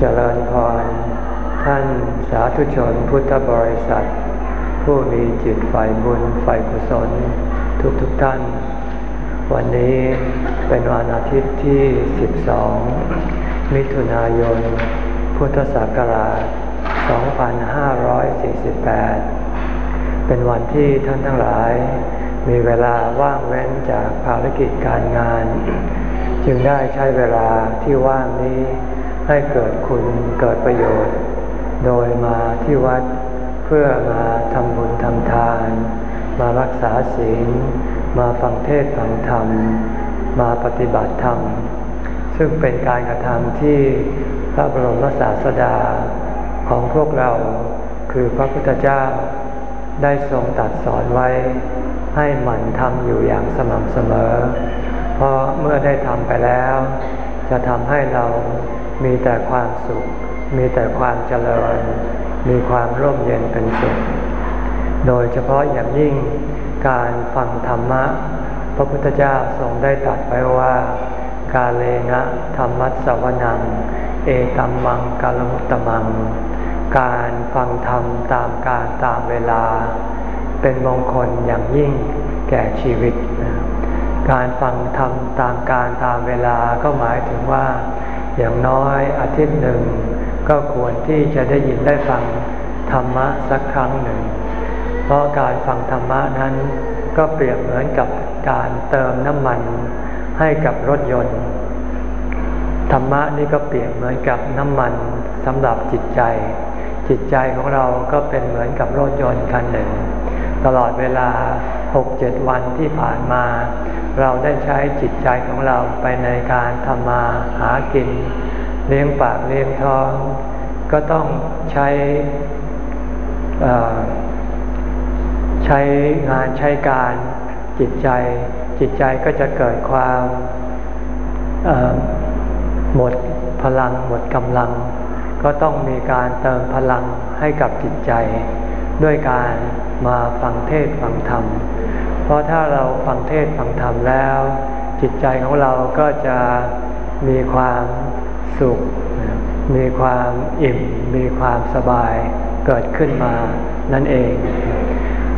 เจริญพร ท่านสาธุชนพุทธบริษัท ผู้มีจิตฝ่ายบุญฝ่ายกุศลทุกทุกท่าน วันนี้เป็นวันอาทิตย์ที่ 12 มิถุนายน พุทธศักราช 2548 เป็นวันที่ท่านทั้งหลาย มีเวลาว่างเว้นจากภารกิจการงาน จึงได้ใช้เวลาที่ว่างนี้ ให้เกิดคุณเกิดประโยชน์ โดยมาที่วัดเพื่อมาทำบุญทำทาน มารักษาศีล มาฟังเทศฟังธรรม มาปฏิบัติธรรม ซึ่งเป็นการกระทำที่พระบรมศาสดาของพวกเราคือพระพุทธเจ้าได้ทรงตัดสอนไว้ ให้หมั่นทำอยู่อย่างสม่ำเสมอ เพราะเมื่อได้ทำไปแล้ว จะทำให้เรา มีแต่ความสุข มีแต่ความเจริญ มีความร่มเย็นเป็นสุข โดยเฉพาะอย่างยิ่งการฟังธรรมะ พระพุทธเจ้าทรงได้ตรัสไว้ว่า กาเลนะธรรมัสวนัง เอตัมมังกาลมุตตมัง การฟังธรรมตามการตามเวลา เป็นมงคลอย่างยิ่งแก่ชีวิต การฟังธรรมตามการตามเวลาก็หมายถึงว่า อย่างน้อยอาทิตย์หนึ่ง ก็ควรที่จะได้ยินได้ฟังธรรมะสักครั้งหนึ่ง เพราะการฟังธรรมะนั้น ก็เปรียบเหมือนกับการเติมน้ำมันให้กับรถยนต์ ธรรมะนี่ก็เปรียบเหมือนกับน้ำมันสำหรับจิตใจ จิตใจของเราก็เป็นเหมือนกับรถยนต์คันหนึ่ง ตลอดเวลาหกเจ็ดวันที่ผ่านมา เราได้ใช้จิตใจของเราไปในการทำมาหากิน เลี้ยงปากเลี้ยงท้อง ก็ต้องใช้ใช้งานใช้การจิตใจ จิตใจก็จะเกิดความหมดพลังหมดกำลัง ก็ต้องมีการเติมพลังให้กับจิตใจ ด้วยการมาฟังเทศฟังธรรม เพราะถ้าเราฟังเทศฟังธรรมแล้ว จิตใจของเราก็จะมีความสุข มีความอิ่ม มีความสบายเกิดขึ้นมานั่นเอง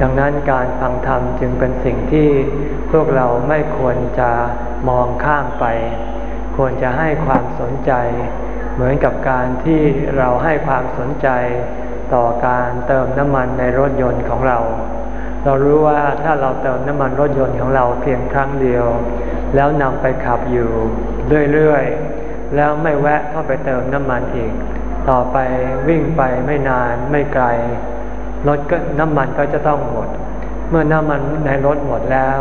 ดังนั้นการฟังธรรมจึงเป็นสิ่งที่พวกเราไม่ควรจะมองข้ามไป ควรจะให้ความสนใจ เหมือนกับการที่เราให้ความสนใจต่อการเติมน้ำมันในรถยนต์ของเรา เรารู้ว่าถ้าเราเติมน้ำมันรถยนต์ของเราเพียงครั้งเดียว แล้วนำไปขับอยู่เรื่อยๆ แล้วไม่แวะเข้าไปเติมน้ำมันอีก ต่อไปวิ่งไปไม่นานไม่ไกลรถก็น้ำมันก็จะต้องหมด เมื่อน้ำมันในรถหมดแล้ว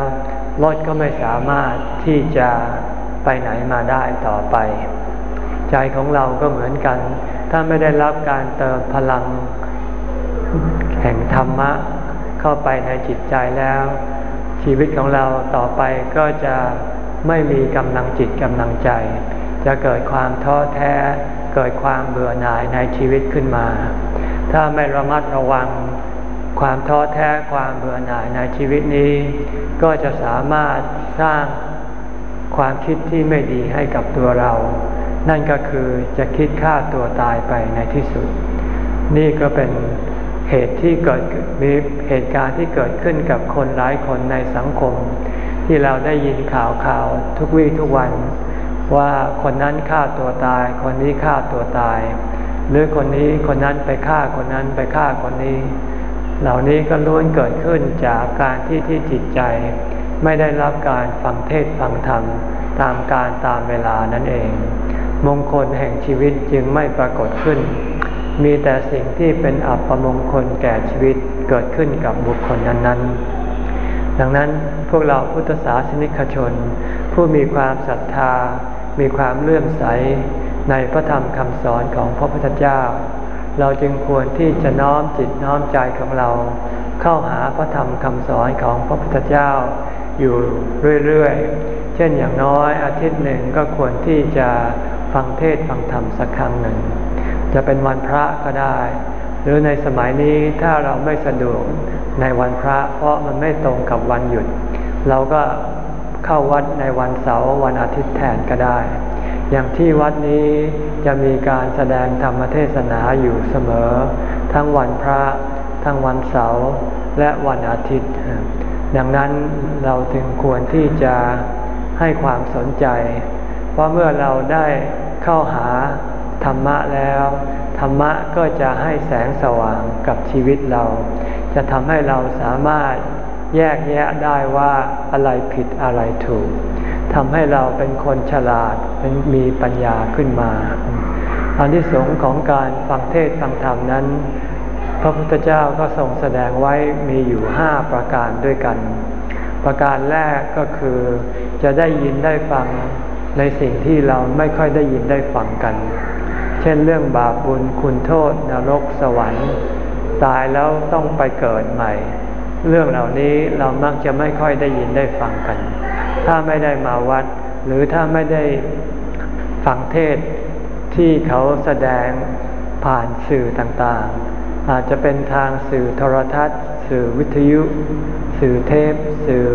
รถก็ไม่สามารถที่จะไปไหนมาได้ต่อไป ใจของเราก็เหมือนกัน ถ้าไม่ได้รับการเติมพลัง แห่งธรรมะ เข้าไปในจิตใจแล้ว ชีวิตของเราต่อไปก็จะไม่มีกำลังจิตกำลังใจ จะเกิดความท้อแท้ เกิดความเบื่อหน่ายในชีวิตขึ้นมา ถ้าไม่ระมัดระวัง ความท้อแท้ความเบื่อหน่ายในชีวิตนี้ ก็จะสามารถสร้างความคิดที่ไม่ดีให้กับตัวเรา นั่นก็คือจะคิดฆ่าตัวตายไปในที่สุด นี่ก็เป็น เหตุที่เกิดมีเหตุการณ์ที่เกิดขึ้นกับคนหลายคนในสังคม ที่เราได้ยินข่าวข่าวทุกวี่ทุกวัน ว่าคนนั้นฆ่าตัวตาย คนนี้ฆ่าตัวตาย หรือคนนี้คนนั้นไปฆ่าคนนั้นไปฆ่าคนนี้ เหล่านี้ก็ล้วนเกิดขึ้นจากการที่ที่จิตใจ ไม่ได้รับการฟังเทศฟังธรรมตามการตามเวลานั่นเอง มงคลแห่งชีวิตจึงไม่ปรากฏขึ้น มีแต่สิ่งที่เป็นอัปมงคลแก่ชีวิตเกิดขึ้นกับบุคคลนั้นๆ ดังนั้นพวกเราพุทธศาสนิกชน ผู้มีความศรัทธา มีความเลื่อมใสในพระธรรมคำสอนของพระพุทธเจ้า เราจึงควรที่จะน้อมจิตน้อมใจของเรา เข้าหาพระธรรมคำสอนของพระพุทธเจ้า อยู่เรื่อยๆ เช่นอย่างน้อยอาทิตย์หนึ่งก็ควรที่จะฟังเทศฟังธรรมสักครั้งหนึ่ง จะเป็นวันพระก็ได้ หรือในสมัยนี้ถ้าเราไม่สะดวกในวันพระ เพราะมันไม่ตรงกับวันหยุด เราก็เข้าวัดในวันเสาร์วันอาทิตย์แทนก็ได้ อย่างที่วัดนี้จะมีการแสดงธรรมเทศนาอยู่เสมอ ทั้งวันพระ ทั้งวันเสาร์และวันอาทิตย์ ดังนั้นเราถึงควรที่จะให้ความสนใจ เพราะเมื่อเราได้เข้าหา ธรรมะแล้ว ธรรมะก็จะให้แสงสว่างกับชีวิตเรา จะทำให้เราสามารถแยกแยะได้ว่าอะไรผิดอะไรถูกทำให้เราเป็นคนฉลาดเป็นมีปัญญาขึ้นมาอันที่สงของการฟังเทศฟังธรรมนั้น พระพุทธเจ้าก็ทรงแสดงไว้มีอยู่ห้าประการด้วยกัน ประการแรกก็คือจะได้ยินได้ฟังในสิ่งที่เราไม่ค่อยได้ยินได้ฟังกัน ช่นเรื่องบาปบุญคุณโทษนรกสวรรค์ ตายแล้วต้องไปเกิดใหม่ เรื่องเหล่านี้เรามักจะไม่ค่อยได้ยินได้ฟังกัน ถ้าไม่ได้มาวัด หรือถ้าไม่ได้ฟังเทศที่เขาแสดงผ่านสื่อต่างๆ อาจจะเป็นทางสื่อโทรทัศน์ สื่อวิทยุ สื่อเทป สื่อ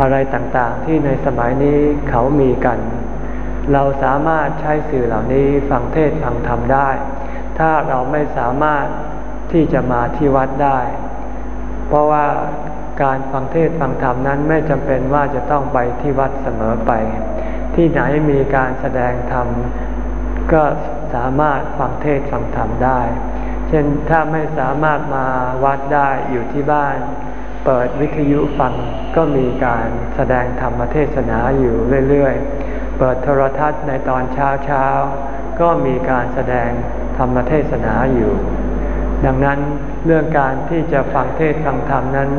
อะไรต่างๆ ที่ในสมัยนี้เขามีกัน เราสามารถใช้สื่อเหล่านี้ฟังเทศฟังธรรมได้ ถ้าเราไม่สามารถที่จะมาที่วัดได้ เพราะว่าการฟังเทศฟังธรรมนั้นไม่จำเป็นว่าจะต้องไปที่วัดเสมอไป ที่ไหนมีการแสดงธรรมก็สามารถฟังเทศฟังธรรมได้ เช่นถ้าไม่สามารถมาวัดได้อยู่ที่บ้าน เปิดวิทยุฟังก็มีการแสดงธรรมเทศนาอยู่เรื่อยๆ เปิดโทรทัศน์ในตอนเช้าเช้าก็มีการแสดงธรรมเทศนาอยู่ ดังนั้นเรื่องการที่จะฟังเทศฟังธรรมนั้น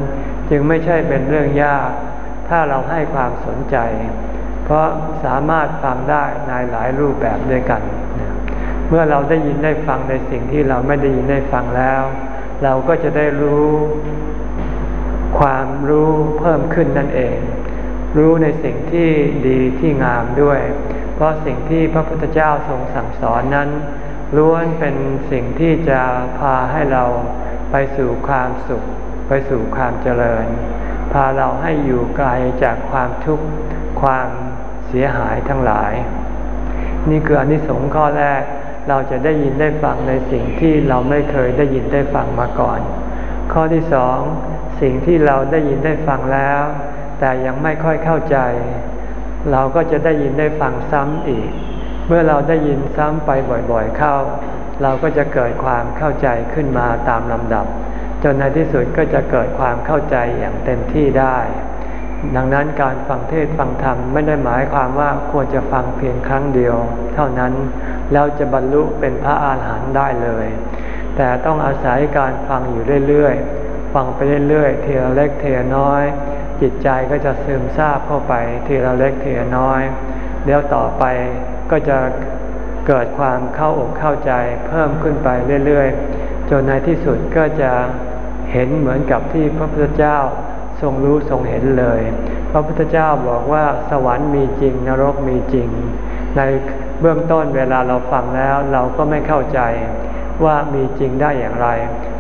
จึงไม่ใช่เป็นเรื่องยาก ถ้าเราให้ความสนใจ เพราะสามารถฟังได้ในหลายรูปแบบด้วยกัน เมื่อเราได้ยินได้ฟังในสิ่งที่เราไม่ได้ยินได้ฟังแล้ว เราก็จะได้รู้ความรู้เพิ่มขึ้นนั่นเอง รู้ในสิ่งที่ดีที่งามด้วย เพราะสิ่งที่พระพุทธเจ้าทรงสั่งสอนนั้น ล้วนเป็นสิ่งที่จะพาให้เราไปสู่ความสุข ไปสู่ความเจริญ พาเราให้อยู่ไกลจากความทุกข์ความเสียหายทั้งหลาย นี่คืออนิสงส์ข้อแรกเราจะได้ยินได้ฟังในสิ่งที่เราไม่เคยได้ยินได้ฟังมาก่อน ข้อที่สองสิ่งที่เราได้ยินได้ฟังแล้ว แต่ยังไม่ค่อยเข้าใจ เราก็จะได้ยินได้ฟังซ้ำอีก เมื่อเราได้ยินซ้ำไปบ่อยๆเข้า เราก็จะเกิดความเข้าใจขึ้นมาตามลำดับ จนในที่สุดก็จะเกิดความเข้าใจอย่างเต็มที่ได้ ดังนั้นการฟังเทศฟังธรรมไม่ได้หมายความว่าควรจะฟังเพียงครั้งเดียว เท่านั้นแล้วจะบรรลุเป็นพระอาหารหันต์ได้เลย แต่ต้องอาศัยการฟังอยู่เรื่อยๆฟังไปเรื่อยๆเทีละเล็กเทีละน้อย จิตใจก็จะซึมซาบเข้าไปทีละเล็กทีละน้อย เดี๋ยวต่อไปก็จะเกิดความเข้าอกเข้าใจเพิ่มขึ้นไปเรื่อยๆ จนในที่สุดก็จะเห็นเหมือนกับที่พระพุทธเจ้าทรงรู้ทรงเห็นเลย พระพุทธเจ้าบอกว่าสวรรค์มีจริงนรกมีจริง ในเบื้องต้นเวลาเราฟังแล้วเราก็ไม่เข้าใจว่ามีจริงได้อย่างไร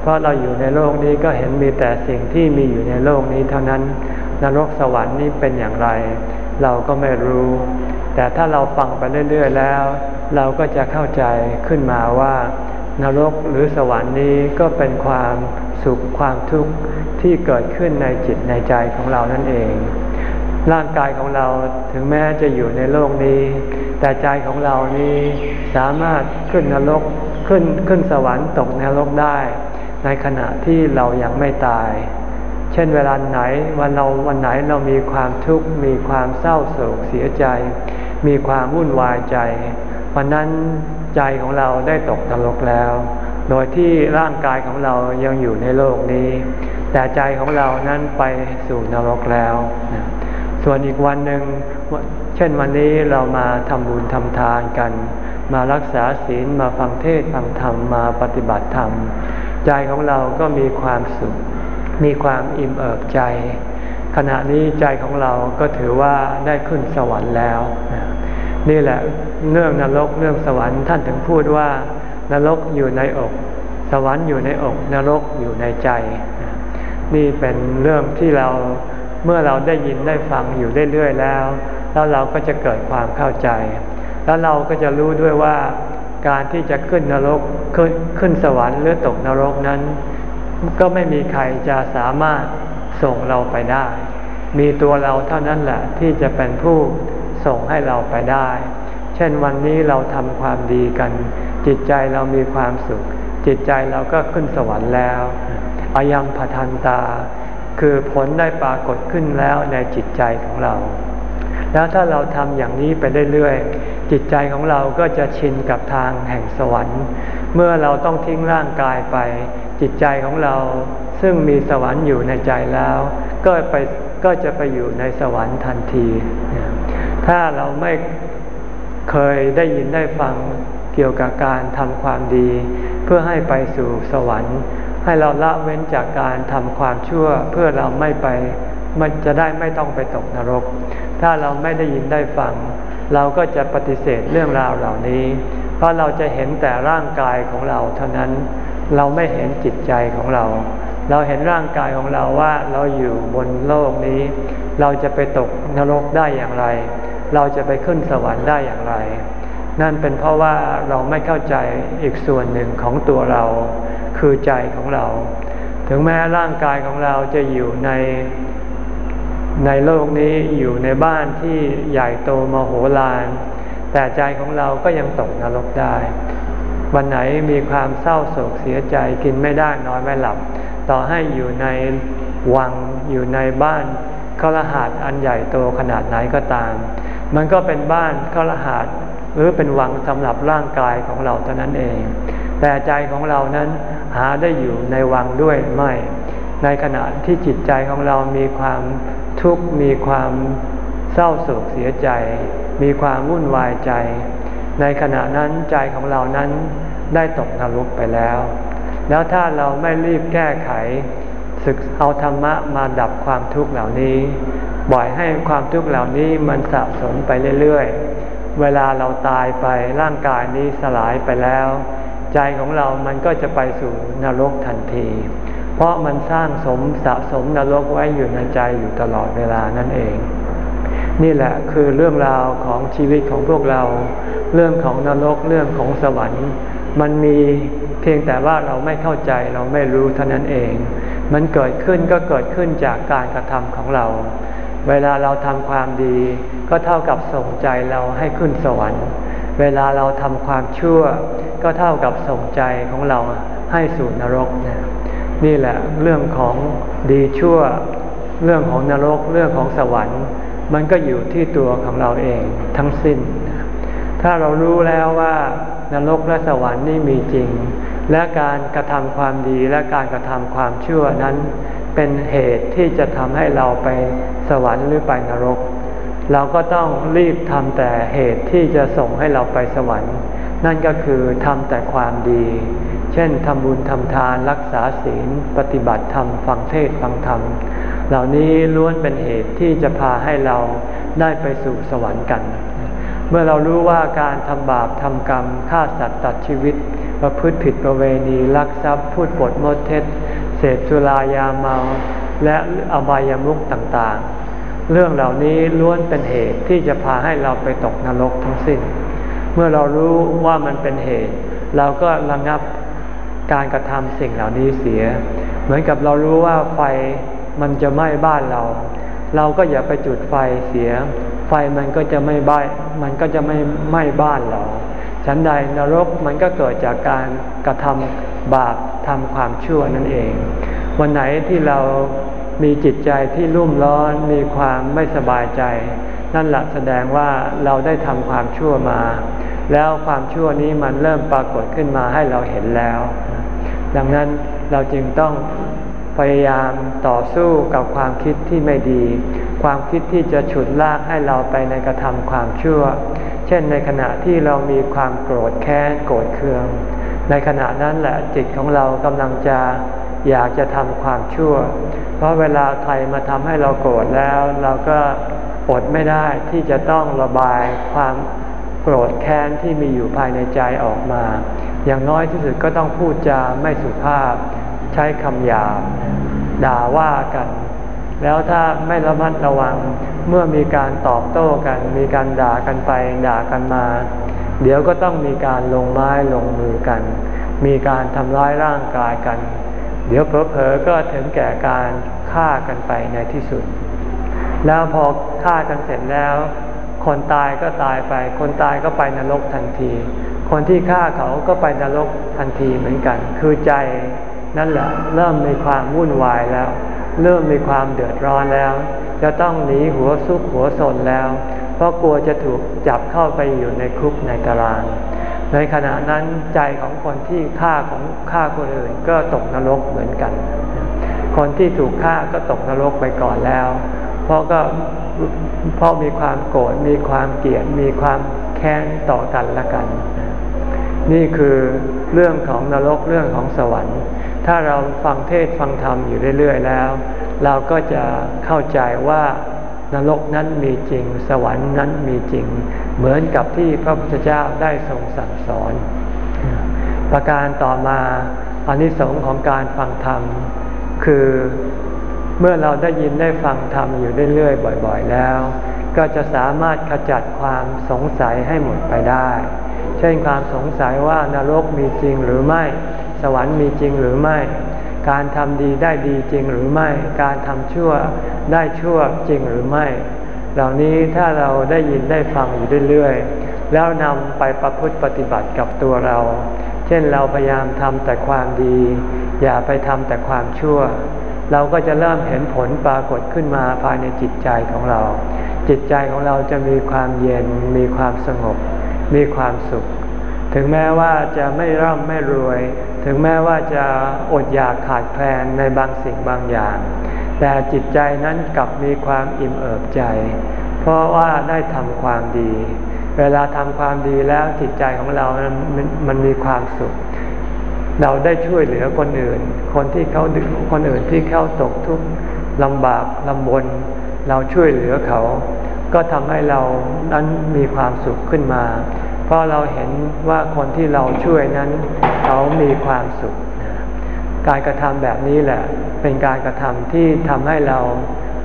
เพราะเราอยู่ในโลกนี้ก็เห็นมีแต่สิ่งที่มีอยู่ในโลกนี้เท่านั้น นรกสวรรค์นี้เป็นอย่างไร เราก็ไม่รู้ แต่ถ้าเราฟังไปเรื่อย ๆ แล้ว เราก็จะเข้าใจขึ้นมาว่านรกหรือสวรรค์นี้ก็เป็นความสุขความทุกข์ที่เกิดขึ้นในจิตในใจของเรานั่นเอง ร่างกายของเราถึงแม้จะอยู่ในโลกนี้ แต่ใจของเรานี้สามารถขึ้นนรกขึ้นขึ้นสวรรค์ตกนรกได้ ในขณะที่เรายังไม่ตาย เช่นเวลาไหนวันเราวันไหนเรามีความทุกข์มีความเศร้าโศกเสียใจ มีความวุ่นวายใจ วันนั้นใจของเราได้ตกนรกแล้ว โดยที่ร่างกายของเรายังอยู่ในโลกนี้ แต่ใจของเรานั้นไปสู่นรกแล้ว ส่วนอีกวันหนึ่งเช่นวันนี้เรามาทำบุญทำทานกัน มารักษาศีลมาฟังเทศฟังธรรมมาปฏิบัติธรรม ใจของเราก็มีความสุข มีความอิ่มเอิบใจ ขณะนี้ใจของเราก็ถือว่าได้ขึ้นสวรรค์แล้ว นี่แหละเรื่องนรกเรื่องสวรรค์ท่านถึงพูดว่านรกอยู่ในอก สวรรค์อยู่ในอก นรกอยู่ในใจ นี่เป็นเรื่องที่เราเมื่อเราได้ยินได้ฟังอยู่เรื่อยๆแล้ว แล้วเราก็จะเกิดความเข้าใจ แล้วเราก็จะรู้ด้วยว่าการที่จะขึ้นนรกขึ้นขึ้นสวรรค์หรือตกนรกนั้น ก็ไม่มีใครจะสามารถส่งเราไปได้ มีตัวเราเท่านั้นแหละที่จะเป็นผู้ส่งให้เราไปได้ เช่นวันนี้เราทำความดีกัน จิตใจเรามีความสุข จิตใจเราก็ขึ้นสวรรค์แล้วอายังพทันตา คือผลได้ปรากฏขึ้นแล้วในจิตใจของเรา แล้วถ้าเราทำอย่างนี้ไปเรื่อยๆ จิตใจของเราก็จะชินกับทางแห่งสวรรค์ เมื่อเราต้องทิ้งร่างกายไป จิตใจของเราซึ่งมีสวรรค์อยู่ในใจแล้ว ก็ไปก็จะไปอยู่ในสวรรค์ทันที ถ้าเราไม่เคยได้ยินได้ฟังเกี่ยวกับการทำความดี เพื่อให้ไปสู่สวรรค์ ให้เราละเว้นจากการทำความชั่วเพื่อเราไม่ไปมันจะได้ไม่ต้องไปตกนรก ถ้าเราไม่ได้ยินได้ฟัง เราก็จะปฏิเสธเรื่องราวเหล่านี้ เพราะเราจะเห็นแต่ร่างกายของเราเท่านั้น เราไม่เห็นจิตใจของเรา เราเห็นร่างกายของเราว่าเราอยู่บนโลกนี้ เราจะไปตกนรกได้อย่างไร เราจะไปขึ้นสวรรค์ได้อย่างไร นั่นเป็นเพราะว่าเราไม่เข้าใจอีกส่วนหนึ่งของตัวเรา คือใจของเรา ถึงแม้ร่างกายของเราจะอยู่ในในโลกนี้อยู่ในบ้านที่ใหญ่โตมโหฬารแต่ใจของเราก็ยังตกนรกได้ วันไหนมีความเศร้าโศกเสียใจกินไม่ได้นอนไม่หลับ ต่อให้อยู่ในวังอยู่ในบ้านขรหัสอันใหญ่โตขนาดไหนก็ตาม มันก็เป็นบ้านขรหัสหรือเป็นวังสำหรับร่างกายของเราเท่านั้นเอง แต่ใจของเรานั้นหาได้อยู่ในวังด้วยไม่ ในขณะที่จิตใจของเรามีความทุกข์มีความเศร้าโศกเสียใจ มีความวุ่นวายใจ ในขณะนั้นใจของเรานั้น ได้ตกนรกไปแล้ว แล้วถ้าเราไม่รีบแก้ไข ศึกเอาธรรมะมาดับความทุกข์เหล่านี้บ่อยให้ความทุกข์เหล่านี้มันสะสมไปเรื่อยๆ เวลาเราตายไปร่างกายนี้สลายไปแล้ว ใจของเรามันก็จะไปสู่นรกทันที เพราะมันสร้างสมสะสมนรกไว้อยู่ในใจอยู่ตลอดเวลานั่นเอง นี่แหละคือเรื่องราวของชีวิตของพวกเรา เรื่องของนรกเรื่องของสวรรค์ มันมีเพียงแต่ว่าเราไม่เข้าใจเราไม่รู้เท่านั้นเอง มันเกิดขึ้นก็เกิดขึ้นจากการกระทำของเรา เวลาเราทำความดี ก็เท่ากับส่งใจเราให้ขึ้นสวรรค์ เวลาเราทำความชั่ว ก็เท่ากับส่งใจของเราให้สู่นรกนี่ยนี่แหละเรื่องของดีชั่ว เรื่องของนรกเรื่องของสวรรค์ มันก็อยู่ที่ตัวของเราเองทั้งสิ้น ถ้าเรารู้แล้วว่า นรกและสวรรค์นี่มีจริง และการกระทำความดีและการกระทำความชั่วนั้น เป็นเหตุที่จะทำให้เราไปสวรรค์หรือไปนรก เราก็ต้องรีบทำแต่เหตุที่จะส่งให้เราไปสวรรค์ นั่นก็คือทำแต่ความดี เช่นทำบุญทำทานรักษาศีล ปฏิบัติธรรมฟังเทศฟังธรรม เหล่านี้ล้วนเป็นเหตุที่จะพาให้เราได้ไปสู่สวรรค์กันเมื่อเรารู้ว่าการทำบาปทำกรรมฆ่าสัตว์ตัดชีวิต ประพฤติผิดประเวณีลักทรัพย์ พูดปดมดเท็จเสพสุรายาเมา และอบายามุขต่างๆ เรื่องเหล่านี้ล้วนเป็นเหตุที่จะพาให้เราไปตกนรกทั้งสิ้น เมื่อเรารู้ว่ามันเป็นเหตุ เราก็ระงับการกระทำสิ่งเหล่านี้เสีย เหมือนกับเรารู้ว่าไฟมันจะไหม้บ้านเรา เราก็อย่าไปจุดไฟเสีย ฟมันก็จะไม่บ้มันก็จะไม่ไหม้บ้านเราฉันใดนรกมันก็เกิดจากการกระทำบาปทำความชั่วนั่นเอง วันไหนที่เรามีจิตใจที่รุ่มร้อนมีความไม่สบายใจ นั่นแหละแสดงว่าเราได้ทำความชั่วมา แล้วความชั่วนี้มันเริ่มปรากฏขึ้นมาให้เราเห็นแล้ว ดังนั้นเราจึงต้องพยายามต่อสู้กับความคิดที่ไม่ดี ความคิดที่จะฉุดลากให้เราไปในกระทำความชั่ว เช่นในขณะที่เรามีความโกรธแค้นโกรธเคือง ในขณะนั้นแหละจิตของเรากำลังจะอยากจะทำความชั่ว เพราะเวลาใครมาทำให้เราโกรธแล้ว เราก็อดไม่ได้ที่จะต้องระบายความโกรธแค้นที่มีอยู่ภายในใจออกมา อย่างน้อยที่สุดก็ต้องพูดจาไม่สุภาพ ใช้คำหยาบด่าว่ากัน แล้วถ้าไม่ระมัดระวังเมื่อมีการตอบโต้กัน มีการด่ากันไปด่ากันมา เดี๋ยวก็ต้องมีการลงไม้ลงมือกัน มีการทำร้ายร่างกายกัน เดี๋ยวเผลอๆก็ถึงแก่การฆ่ากันไปในที่สุด แล้วพอฆ่ากันเสร็จแล้ว คนตายก็ตายไป คนตายก็ไปนรกทันที คนที่ฆ่าเขาก็ไปนรกทันทีเหมือนกัน คือใจนั่นแหละเริ่มมีความวุ่นวายแล้ว เริ่มมีความเดือดร้อนแล้ว จะต้องหนีหัวซุกหัวสนแล้ว เพราะกลัวจะถูกจับเข้าไปอยู่ในคุกในตาราง ในขณะนั้นใจของคนที่ฆ่าของฆ่าคนอื่นก็ตกนรกเหมือนกัน คนที่ถูกฆ่าก็ตกนรกไปก่อนแล้ว เพราะก็เพราะมีความโกรธมีความเกลียดมีความแค้นต่อกันละกัน นี่คือเรื่องของนรกเรื่องของสวรรค์ ถ้าเราฟังเทศฟังธรรมอยู่เรื่อยๆแล้ว เราก็จะเข้าใจว่านรกนั้นมีจริง สวรรค์นั้นมีจริง เหมือนกับที่พระพุทธเจ้าได้ทรงสั่งสอน ประการต่อมาอานิสงส์ของการฟังธรรม คือเมื่อเราได้ยินได้ฟังธรรมอยู่เรื่อยๆบ่อย ๆ แล้ว ก็จะสามารถขจัดความสงสัยให้หมดไปได้ เช่นความสงสัยว่านรกมีจริงหรือไม่ สวรรค์มีจริงหรือไม่ การทำดีได้ดีจริงหรือไม่ การทำชั่วได้ชั่วจริงหรือไม่ เหล่านี้ถ้าเราได้ยินได้ฟังอยู่เรื่อยๆ แล้วนำไปประพฤติปฏิบัติกับตัวเรา เช่นเราพยายามทำแต่ความดี อย่าไปทำแต่ความชั่ว เราก็จะเริ่มเห็นผลปรากฏขึ้นมาภายในจิตใจของเรา จิตใจของเราจะมีความเย็น มีความสงบ มีความสุขถึงแม้ว่าจะไม่ร่ำไม่รวย ถึงแม้ว่าจะอดอยากขาดแคลนในบางสิ่งบางอย่าง แต่จิตใจนั้นกลับมีความอิ่มเอิบใจ เพราะว่าได้ทำความดี เวลาทำความดีแล้วจิตใจของเรามันมันมีความสุข เราได้ช่วยเหลือคนอื่น คนที่เขาคนอื่นที่เขาตกทุกข์ลำบากลำบน เราช่วยเหลือเขา ก็ทำให้เรานั้นมีความสุขขึ้นมา เพราะเราเห็นว่าคนที่เราช่วยนั้นเขามีความสุข การกระทำแบบนี้แหละ เป็นการกระทำที่ทำให้เรา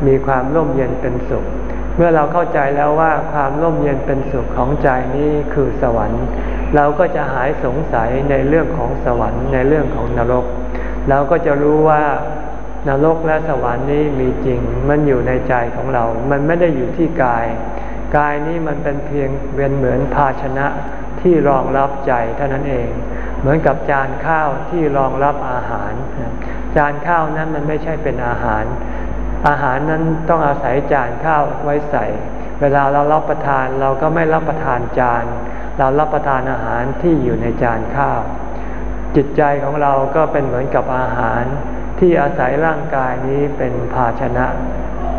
มีความร่มเย็นเป็นสุข เมื่อเราเข้าใจแล้วว่าความร่มเย็นเป็นสุขของใจนี้คือสวรรค์ เราก็จะหายสงสัยในเรื่องของสวรรค์ในเรื่องของนรก เราก็จะรู้ว่านรกและสวรรค์นี้มีจริง มันอยู่ในใจของเรา มันไม่ได้อยู่ที่กาย กายนี้มันเป็นเพียงเป็นเหมือนภาชนะที่รองรับใจเท่านั้นเอง เหมือนกับจานข้าวที่รองรับอาหาร จานข้าวนั้นมันไม่ใช่เป็นอาหาร อาหารนั้นต้องอาศัยจานข้าวไว้ใส่ เวลาเรารับประทานเราก็ไม่รับประทานจาน เรารับประทานอาหารที่อยู่ในจานข้าว จิตใจของเราก็เป็นเหมือนกับอาหารที่อาศัยร่างกายนี้เป็นภาชนะ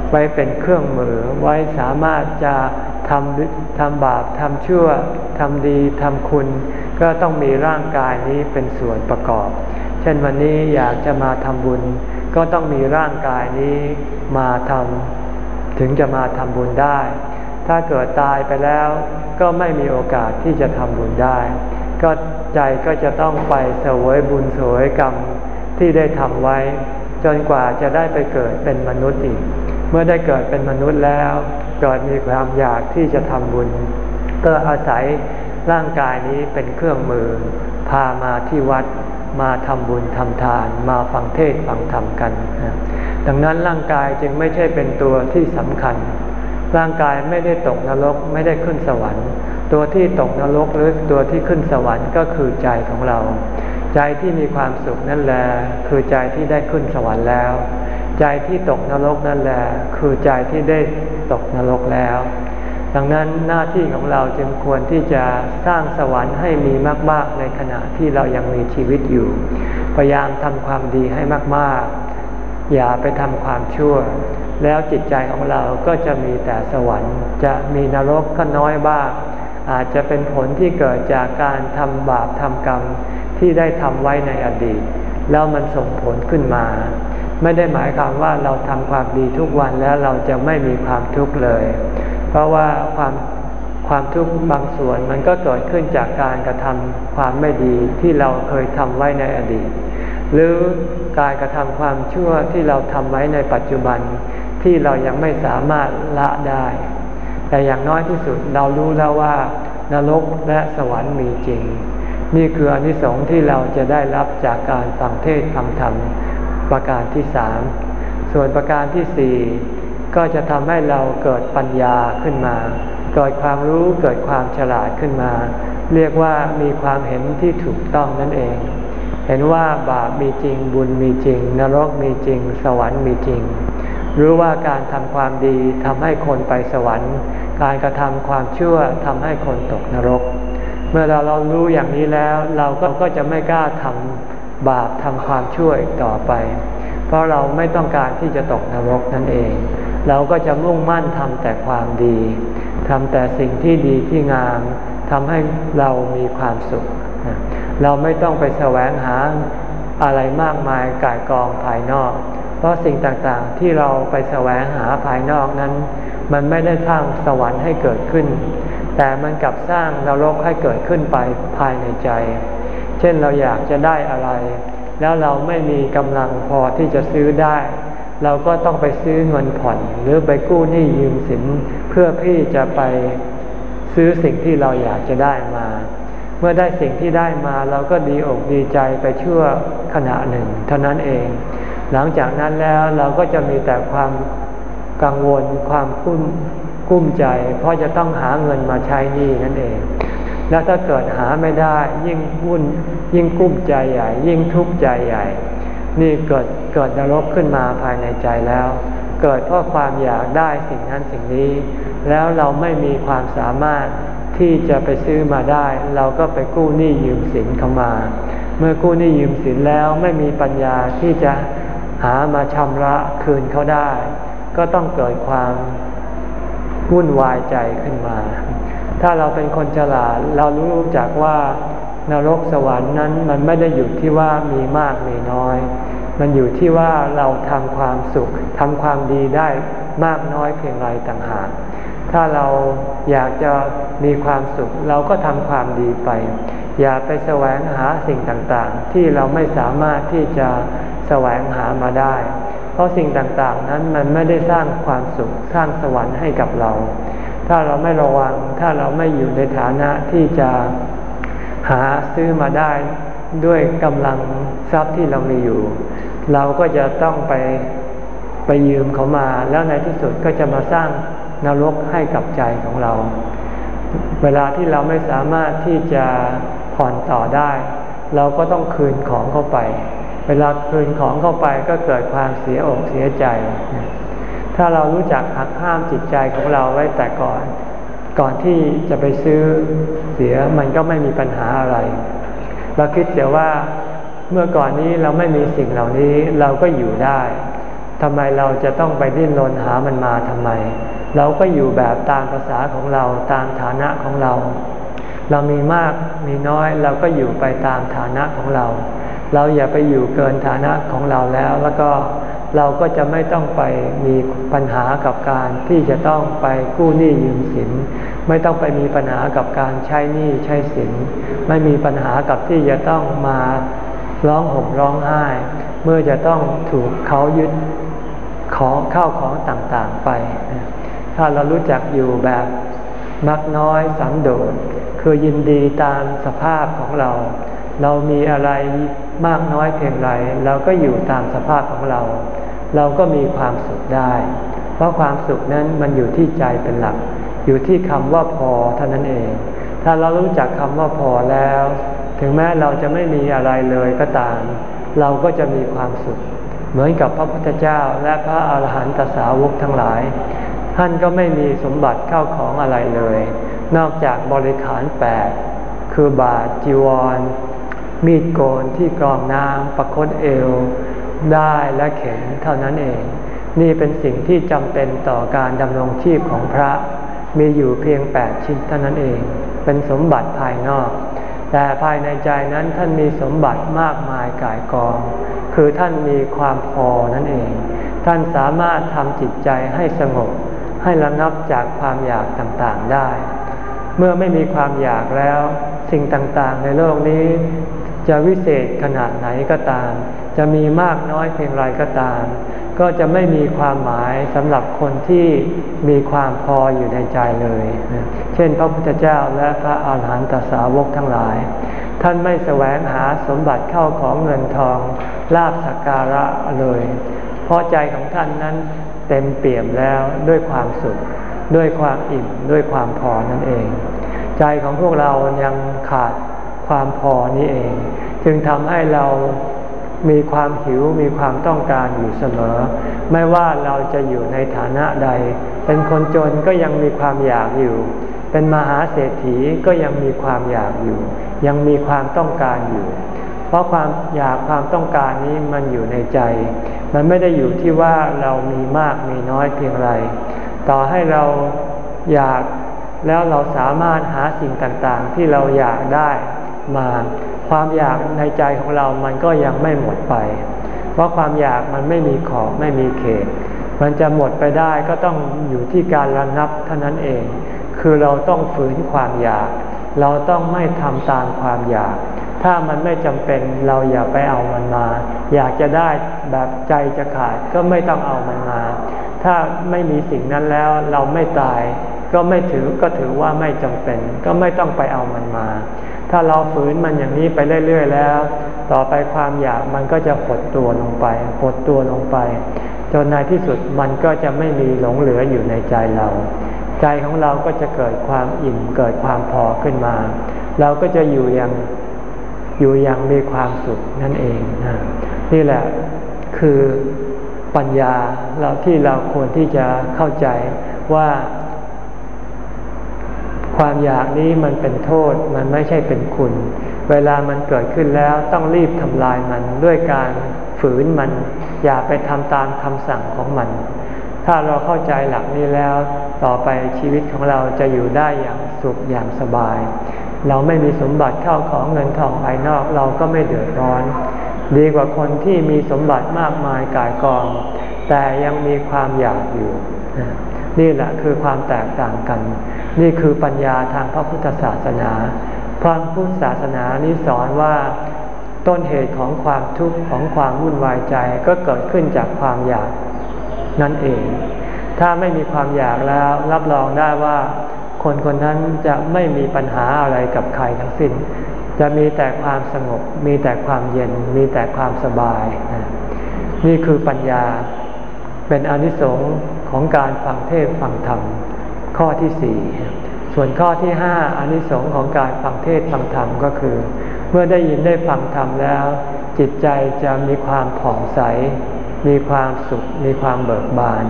ไว้เป็นเครื่องมือไว้สามารถจะทำทำบาปทำชั่วทำดีทำคุณ ก็ต้องมีร่างกายนี้เป็นส่วนประกอบ เช่นวันนี้อยากจะมาทำบุญ ก็ต้องมีร่างกายนี้มาทำถึงจะมาทำบุญได้ ถ้าเกิดตายไปแล้วก็ไม่มีโอกาสที่จะทำบุญได้ ก็ใจก็จะต้องไปเสวยบุญเสวยกรรมที่ได้ทำไว้ จนกว่าจะได้ไปเกิดเป็นมนุษย์อีก เมื่อได้เกิดเป็นมนุษย์แล้ว เกิดมีความอยากที่จะทำบุญ ก็อาศัยร่างกายนี้เป็นเครื่องมือ พามาที่วัดมาทำบุญทำทาน มาฟังเทศฟังธรรมกัน ดังนั้นร่างกายจึงไม่ใช่เป็นตัวที่สำคัญ ร่างกายไม่ได้ตกนรกไม่ได้ขึ้นสวรรค์ ตัวที่ตกนรกหรือตัวที่ขึ้นสวรรค์ก็คือใจของเรา ใจที่มีความสุขนั่นแหละคือใจที่ได้ขึ้นสวรรค์แล้ว ใจที่ตกนรกนั่นแหละคือใจที่ได้ตกนรกแล้ว ดังนั้นหน้าที่ของเราจึงควรที่จะสร้างสวรรค์ให้มีมาก ๆ ในขณะที่เรายังมีชีวิตอยู่ พยายามทำความดีให้มาก ๆ อย่าไปทำความชั่ว แล้วจิตใจของเราก็จะมีแต่สวรรค์ จะมีนรกก็น้อยบ้างอาจจะเป็นผลที่เกิดจากการทำบาปทำกรรมที่ได้ทำไว้ในอดีต แล้วมันส่งผลขึ้นมา ไม่ได้หมายความว่าเราทำความดีทุกวันแล้วเราจะไม่มีความทุกข์เลย เพราะว่าความความทุกข์บางส่วนมันก็เกิดขึ้นจากการกระทำความไม่ดีที่เราเคยทำไว้ในอดีต หรือการกระทำความชั่วที่เราทำไว้ในปัจจุบันที่เรายังไม่สามารถละได้ แต่อย่างน้อยที่สุดเรารู้แล้วว่านรกและสวรรค์มีจริง นี่คืออนิสงส์ที่เราจะได้รับจากการฟังเทศฟังธรรม ประการที่สามส่วนประการที่สี่ก็จะทำให้เราเกิดปัญญาขึ้นมา เกิดความรู้เกิดความฉลาดขึ้นมา เรียกว่ามีความเห็นที่ถูกต้องนั่นเอง เห็นว่าบาปมีจริงบุญมีจริง นรกมีจริง สวรรค์มีจริง รู้ว่าการทำความดีทำให้คนไปสวรรค์ การกระทำความชั่วทำให้คนตกนรก เมื่อเราเรารู้อย่างนี้แล้ว เราก็ก็จะไม่กล้าทำ บาปทำความชั่วอีกต่อไป เพราะเราไม่ต้องการที่จะตกนรกนั่นเอง เราก็จะมุ่งมั่นทำแต่ความดีทำแต่สิ่งที่ดีที่งามทำให้เรามีความสุข เราไม่ต้องไปแสวงหาอะไรมากมายกายกองภายนอก เพราะสิ่งต่างๆที่เราไปแสวงหาภายนอกนั้น มันไม่ได้สร้างสวรรค์ให้เกิดขึ้น แต่มันกลับสร้างนรกให้เกิดขึ้นไปภายในใจ เช่นเราอยากจะได้อะไร แล้วเราไม่มีกำลังพอที่จะซื้อได้ เราก็ต้องไปซื้อเงินผ่อน หรือไปกู้หนี้ยืมสินเพื่อที่จะไปซื้อสิ่งที่เราอยากจะได้มา เมื่อได้สิ่งที่ได้มาเราก็ดีอกดีใจไปชั่วขณะหนึ่ง เท่านั้นเอง หลังจากนั้นแล้วเราก็จะมีแต่ความกังวลความกุ้มกุ้มใจ เพราะจะต้องหาเงินมาใช้หนี้นั่นเอง แล้วถ้าเกิดหาไม่ได้ยิ่งวุ่นยิ่งกุ้มใจใหญ่ ยิ่งทุกข์ใจใหญ่ นี่เกิดเกิดนรกขึ้นมาภายในใจแล้ว เกิดเพราะความอยากได้สิ่งนั้นสิ่งนี้ แล้วเราไม่มีความสามารถที่จะไปซื้อมาได้ เราก็ไปกู้หนี้ยืมสินเข้ามา เมื่อกู้หนี้ยืมสินแล้วไม่มีปัญญาที่จะหามาชำระคืนเขาได้ ก็ต้องเกิดความวุ่นวายใจขึ้นมา ถ้าเราเป็นคนฉลาดเรารู้จักว่านรกสวรรค์นั้นมันไม่ได้อยู่ที่ว่ามีมากมีน้อย มันอยู่ที่ว่าเราทำความสุขทำความดีได้มากน้อยเพียงไรต่างหากถ้าเราอยากจะมีความสุข เราก็ทำความดีไป อย่าไปแสวงหาสิ่งต่างๆ ที่เราไม่สามารถที่จะแสวงหามาได้ เพราะสิ่งต่างๆนั้นมันไม่ได้สร้างความสุขสร้างสวรรค์ให้กับเรา ถ้าเราไม่ระวัง ถ้าเราไม่อยู่ในฐานะที่จะหาซื้อมาได้ด้วยกำลังทรัพย์ที่เรามีอยู่ เราก็จะต้องไปไปยืมเขามา แล้วในที่สุดก็จะมาสร้างนรกให้กับใจของเรา เวลาที่เราไม่สามารถที่จะผ่อนต่อได้ เราก็ต้องคืนของเข้าไป เวลาคืนของเข้าไปก็เกิดความเสียอกเสียใจ ถ้าเรารู้จักหักห้ามจิตใจของเราไว้แต่ก่อน ก่อนที่จะไปซื้อเสียมันก็ไม่มีปัญหาอะไร เราคิดเสียว่าเมื่อก่อนนี้เราไม่มีสิ่งเหล่านี้เราก็อยู่ได้ทำไมเราจะต้องไปดิ้นรนหามันมาทำไม เราก็อยู่แบบตามภาษาของเราตามฐานะของเรา เรามีมากมีน้อยเราก็อยู่ไปตามฐานะของเรา เราอย่าไปอยู่เกินฐานะของเราแล้วแล้วก็ เราก็จะไม่ต้องไปมีปัญหากับการที่จะต้องไปกู้หนี้ยืมสิน ไม่ต้องไปมีปัญหากับการใช้หนี้ใช้สิน ไม่มีปัญหากับที่จะต้องมาร้องห่มร้องไห้ เมื่อจะต้องถูกเขายึดของเข้าของต่างๆไป ถ้าเรารู้จักอยู่แบบมักน้อยสันโดษคือยินดีตามสภาพของเรา เรามีอะไรมากน้อยเพียงไรเราก็อยู่ตามสภาพของเรา เราก็มีความสุขได้ เพราะความสุขนั้นมันอยู่ที่ใจเป็นหลัก อยู่ที่คำว่าพอเท่านั้นเอง ถ้าเรารู้จักคำว่าพอแล้ว ถึงแม้เราจะไม่มีอะไรเลยก็ตาม เราก็จะมีความสุข เหมือนกับพระพุทธเจ้าและพระอาหารหันตสาวกทั้งหลาย ท่านก็ไม่มีสมบัติเข้าของอะไรเลย นอกจากบริขารแปดคือบาทจีวร มีดโกนที่กรองน้ำประคตเอว ได้และเข็นเท่านั้นเอง นี่เป็นสิ่งที่จำเป็นต่อการดำรงชีพของพระ มีอยู่เพียงแปดชิ้นเท่านั้นเอง เป็นสมบัติภายนอก แต่ภายในใจนั้นท่านมีสมบัติมากมายกายกอง คือท่านมีความพอนั่นเอง ท่านสามารถทำจิตใจให้สงบ ให้ระงับจากความอยากต่างๆได้ เมื่อไม่มีความอยากแล้ว สิ่งต่างๆในโลกนี้ จะวิเศษขนาดไหนก็ตาม จะมีมากน้อยเพียงไรก็ตาม ก็จะไม่มีความหมายสำหรับคนที่มีความพออยู่ในใจเลย เช่นพระพุทธเจ้าและพระอาหารหันตสาวกทั้งหลาย ท่านไม่แสวงหาสมบัติเข้าของเงินทองลาบสักการะเลย เพราะใจของท่านนั้นเต็มเปี่ยมแล้วด้วยความสุข ด้วยความอิ่มด้วยความพอนั่นเอง ใจของพวกเรายังขาด ความพอนี้เอง จึงทำให้เรามีความหิวมีความต้องการอยู่เสมอ ไม่ว่าเราจะอยู่ในฐานะใด เป็นคนจนก็ยังมีความอยากอยู่ เป็นมหาเศรษฐีก็ยังมีความอยากอยู่ ยังมีความต้องการอยู่ เพราะความอยากความต้องการนี้มันอยู่ในใจ มันไม่ได้อยู่ที่ว่าเรามีมากมีน้อยเพียงไร ต่อให้เราอยากแล้วเราสามารถหาสิ่งต่างๆ ที่เราอยากได้ มา ความอยากในใจของเรามันก็ยังไม่หมดไป เพราะความอยากมันไม่มีขอบไม่มีเขต มันจะหมดไปได้ก็ต้องอยู่ที่การระงับเท่านั้นเอง คือเราต้องฝืนความอยาก เราต้องไม่ทำตามความอยาก ถ้ามันไม่จำเป็นเราอย่าไปเอามันมา อยากจะได้แบบใจจะขาดก็ไม่ต้องเอามันมา ถ้าไม่มีสิ่งนั้นแล้วเราไม่ตายก็ไม่ถือก็ถือว่าไม่จำเป็น ก็ไม่ต้องไปเอามันมา ถ้าเราฝืนมันอย่างนี้ไปเรื่อย ๆ แล้ว ต่อไปความอยากมันก็จะหดตัวลงไปหดตัวลงไป จนในที่สุดมันก็จะไม่มีหลงเหลืออยู่ในใจเรา ใจของเราก็จะเกิดความอิ่มเกิดความพอขึ้นมา เราก็จะอยู่อย่างอยู่อย่างมีความสุขนั่นเองนะนี่แหละคือปัญญาเราที่เราควรที่จะเข้าใจว่า ความอยากนี้มันเป็นโทษมันไม่ใช่เป็นคุณ เวลามันเกิดขึ้นแล้วต้องรีบทำลายมันด้วยการฝืนมัน อย่าไปทำตามคำสั่งของมัน ถ้าเราเข้าใจหลักนี้แล้ว ต่อไปชีวิตของเราจะอยู่ได้อย่างสุขอย่างสบาย เราไม่มีสมบัติเข้าของเงินทองภายนอกเราก็ไม่เดือดร้อน ดีกว่าคนที่มีสมบัติมากมายกายกอง แต่ยังมีความอยากอยู่ นี่แหละคือความแตกต่างกัน นี่คือปัญญาทางพระพุทธศาสนาพระพุทธศาสนานี้สอนว่าต้นเหตุของความทุกข์ของความวุ่นวายใจก็เกิดขึ้นจากความอยากนั่นเอง ถ้าไม่มีความอยากแล้วรับรองได้ว่า คนคนนั้นจะไม่มีปัญหาอะไรกับใครทั้งสิ้น จะมีแต่ความสงบ มีแต่ความเย็น มีแต่ความสบาย นี่คือปัญญาเป็นอนิสงส์ของการฟังเทศฟังธรรม ข้อที่สี่ส่วนข้อที่ห้าอนิสงส์ของการฟังเทศฟังธรรมก็คือ เมื่อได้ยินได้ฟังธรรมแล้ว จิตใจจะมีความผ่องใส มีความสุข มีความเบิกบาน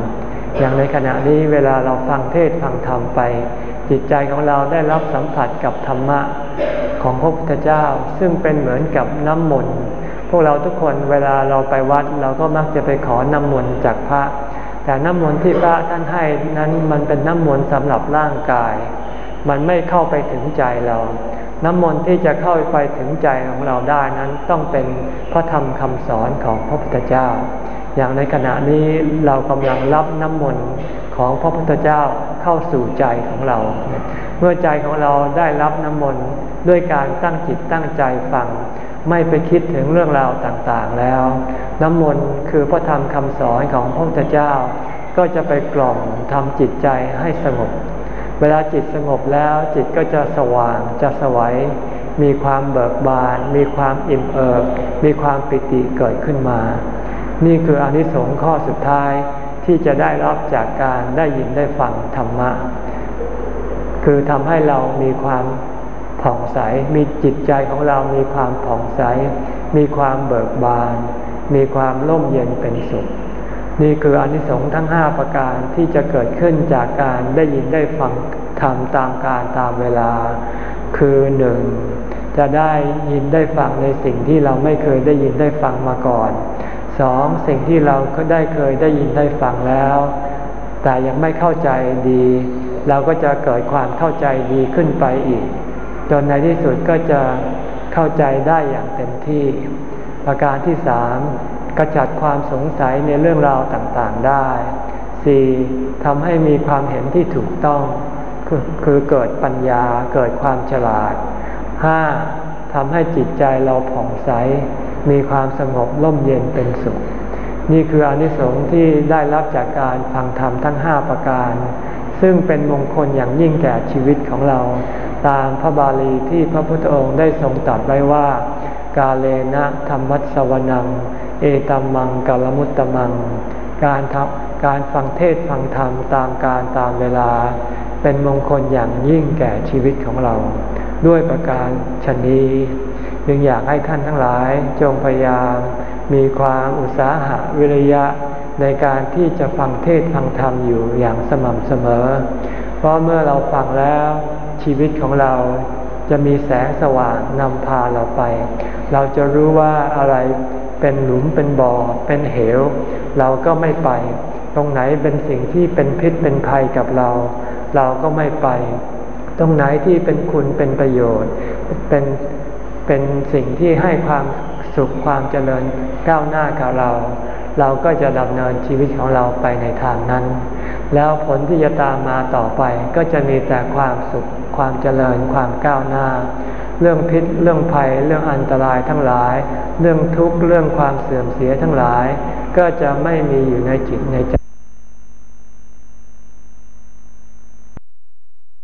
อย่างในขณะนี้เวลาเราฟังเทศฟังธรรมไป จิตใจของเราได้รับสัมผัสกับธรรมะของพระพุทธเจ้า ซึ่งเป็นเหมือนกับน้ำมนต์พวกเราทุกคนเวลาเราไปวัดเราก็มักจะไปขอน้ำมนต์จากพระ แต่น้ำมนต์ที่พระท่านให้นั้นมันเป็นน้ำมนต์สำหรับร่างกาย มันไม่เข้าไปถึงใจเรา น้ำมนต์ที่จะเข้าไปถึงใจของเราได้นั้นต้องเป็นพระธรรมคำสอนของพระพุทธเจ้า อย่างในขณะนี้เรากำลังรับน้ำมนต์ของพระพุทธเจ้าเข้าสู่ใจของเรา เมื่อใจของเราได้รับน้ำมนต์ด้วยการตั้งจิตตั้งใจฟัง ไม่ไปคิดถึงเรื่องราวต่างๆแล้ว น้ำมนต์คือพระธรรมคำสอนของพระพุทธเจ้า ก็จะไปกล่อมทำจิตใจให้สงบ เวลาจิตสงบแล้วจิตก็จะสว่างจะสวัยมีความเบิกบาน มีความอิ่มเอิบ มีความปิติเกิดขึ้นมา นี่คืออนิสงส์ข้อสุดท้ายที่จะได้รับจากการได้ยินได้ฟังธรรมะ คือทำให้เรามีความ ผ่องใส มีจิตใจของเรามีความผ่องใส มีความเบิกบาน มีความร่มเย็นเป็นสุข นี่คืออนิสงส์ทั้งห้าประการที่จะเกิดขึ้นจากการได้ยินได้ฟังทำตามการตามเวลา คือหนึ่งจะได้ยินได้ฟังในสิ่งที่เราไม่เคยได้ยินได้ฟังมาก่อนสองสิ่งที่เราก็ได้เคยได้ยินได้ฟังแล้ว แต่ยังไม่เข้าใจดี เราก็จะเกิดความเข้าใจดีขึ้นไปอีก จนในที่สุดก็จะเข้าใจได้อย่างเต็มที่ ประการที่สามกระจัดความสงสัยในเรื่องราวต่างๆได้สี่ทำให้มีความเห็นที่ถูกต้องคือคือเกิดปัญญาเกิดความฉลาดห้าทำให้จิตใจเราผ่องใส มีความสงบร่มเย็นเป็นสุข นี่คืออนิสงส์ที่ได้รับจากการฟังธรรมทั้งห้าประการ ซึ่งเป็นมงคลอย่างยิ่งแก่ชีวิตของเรา ตามพระบาลีที่พระพุทธองค์ได้ทรงตรัสไว้ว่า กาเลนะธรรมัสวนัง เอตัมมังกาลมุตตมัง การทการฟังเทศฟังธรรมตามการตามเวลา เป็นมงคลอย่างยิ่งแก่ชีวิตของเรา ด้วยประการชนีจึงอยากให้ท่านทั้งหลายจงพยายาม มีความอุตสาหะวิริยะในการที่จะฟังเทศฟังธรรมอยู่อย่างสม่ำเสมอ เพราะเมื่อเราฟังแล้ว ชีวิตของเราจะมีแสงสว่างนำพาเราไป เราจะรู้ว่าอะไรเป็นหลุมเป็นบ่อเป็นเหว เราก็ไม่ไป ตรงไหนเป็นสิ่งที่เป็นพิษเป็นภัยกับเรา เราก็ไม่ไป ตรงไหนที่เป็นคุณเป็นประโยชน์ เป็นเป็นสิ่งที่ให้ความสุขความเจริญก้าวหน้ากับเรา เราก็จะดำเนินชีวิตของเราไปในทางนั้น แล้วผลที่จะตามมาต่อไปก็จะมีแต่ความสุข ความเจริญความก้าวหน้า เรื่องพิษเรื่องภัยเรื่องอันตรายทั้งหลาย เรื่องทุกข์เรื่องความเสื่อมเสียทั้งหลาย ก็จะไม่มีอยู่ในจิตในใจ